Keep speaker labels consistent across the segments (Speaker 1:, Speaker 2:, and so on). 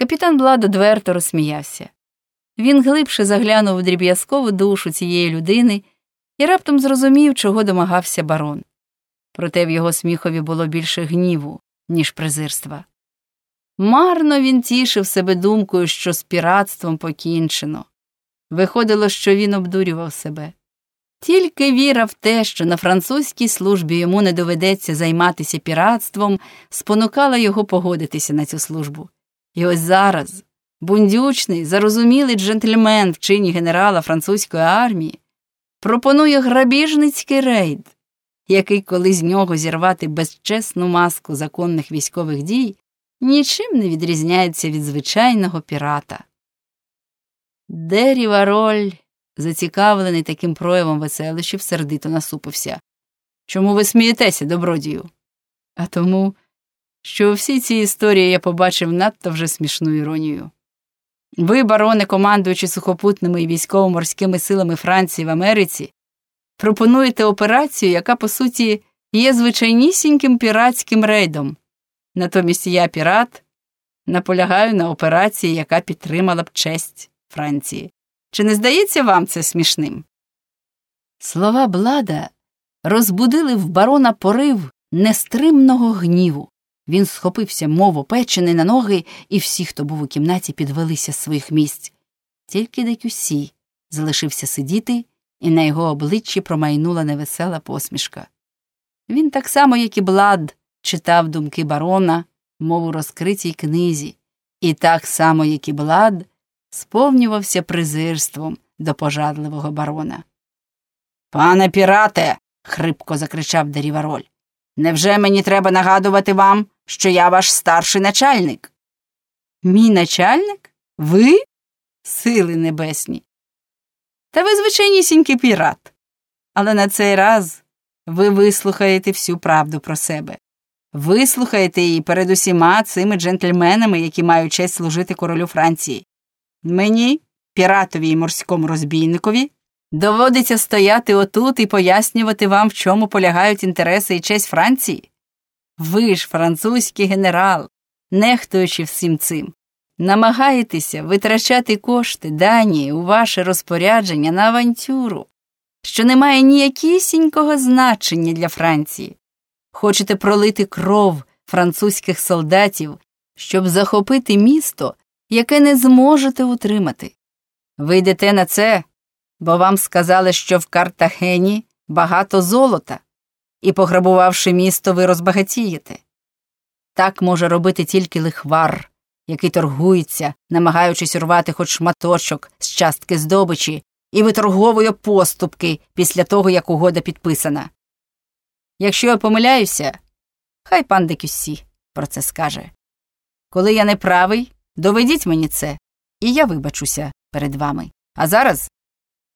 Speaker 1: Капітан Блад одверто розсміявся. Він глибше заглянув у дріб'язкову душу цієї людини і раптом зрозумів, чого домагався барон. Проте в його сміхові було більше гніву, ніж презирства. Марно він тішив себе думкою, що з піратством покінчено. Виходило, що він обдурював себе. Тільки віра в те, що на французькій службі йому не доведеться займатися піратством, спонукала його погодитися на цю службу. І ось зараз бундючний, зарозумілий джентльмен в чині генерала французької армії пропонує грабіжницький рейд, який, коли з нього зірвати безчесну маску законних військових дій, нічим не відрізняється від звичайного пірата. Дері Вароль, зацікавлений таким проявом веселищів, сердито насупився. Чому ви смієтеся, добродію? А тому, що у всій цій історії я побачив надто вже смішну іронію. Ви, бароне, командуючи сухопутними і військово-морськими силами Франції в Америці, пропонуєте операцію, яка, по суті, є звичайнісіньким піратським рейдом. Натомість я, пірат, наполягаю на операції, яка підтримала б честь Франції. Чи не здається вам це смішним? Слова Блада розбудили в барона порив нестримного гніву. Він схопився, мов опечений на ноги, і всі, хто був у кімнаті, підвелися з своїх місць. Тільки Декюсі залишився сидіти, і на його обличчі промайнула невесела посмішка. Він так само, як і Блад, читав думки барона, мов у розкритій книзі, і так само, як і Блад, сповнювався презирством до пожадливого барона. Пане пірате. хрипко закричав Дерівароль. Невже мені треба нагадувати вам, що я ваш старший начальник? Мій начальник? Ви? Сили небесні. Та ви звичайнісінький пірат. Але на цей раз ви вислухаєте всю правду про себе. Вислухаєте її перед усіма цими джентльменами, які мають честь служити королю Франції. Мені, піратові і морському розбійникові, доводиться стояти отут і пояснювати вам, в чому полягають інтереси і честь Франції. Ви ж, французький генерал, нехтуючи всім цим, намагаєтеся витрачати кошти дані у ваше розпорядження на авантюру, що не має ніякісінького значення для Франції. Хочете пролити кров французьких солдатів, щоб захопити місто, яке не зможете утримати. Ви йдете на це, бо вам сказали, що в Картахені багато золота, і, пограбувавши місто, ви розбагатієте. Так може робити тільки лихвар, який торгується, намагаючись урвати хоч шматочок з частки здобичі і виторговує поступки після того, як угода підписана. Якщо я помиляюся, хай пан Декюссі про це скаже. Коли я не правий, доведіть мені це, і я вибачуся перед вами. А зараз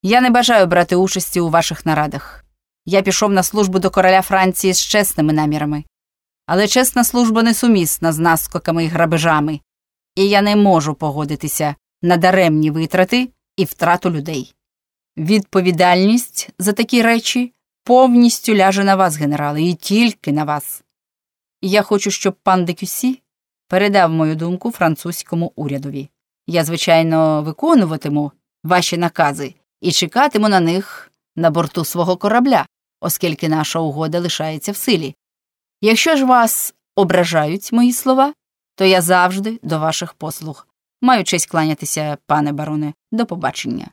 Speaker 1: я не бажаю брати участі у ваших нарадах. Я пішов на службу до короля Франції з чесними намірами. Але чесна служба несумісна з наскоками і грабежами, і я не можу погодитися на даремні витрати і втрату людей. Відповідальність за такі речі повністю ляже на вас, генерале, і тільки на вас. Я хочу, щоб пан Декюсі передав мою думку французькому урядові. Я, звичайно, виконуватиму ваші накази і чекатиму на них на борту свого корабля, оскільки наша угода лишається в силі. Якщо ж вас ображають мої слова, то я завжди до ваших послуг. Маю честь кланятися, пане бароне, до побачення.